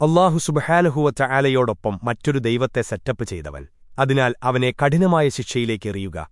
അള്ളാഹു സുബഹാലഹുവറ്റ ആലയോടൊപ്പം മറ്റൊരു ദൈവത്തെ സെറ്റപ്പ് ചെയ്തവൻ. അതിനാൽ അവനെ കഠിനമായ ശിക്ഷയിലേക്ക് എറിയുക.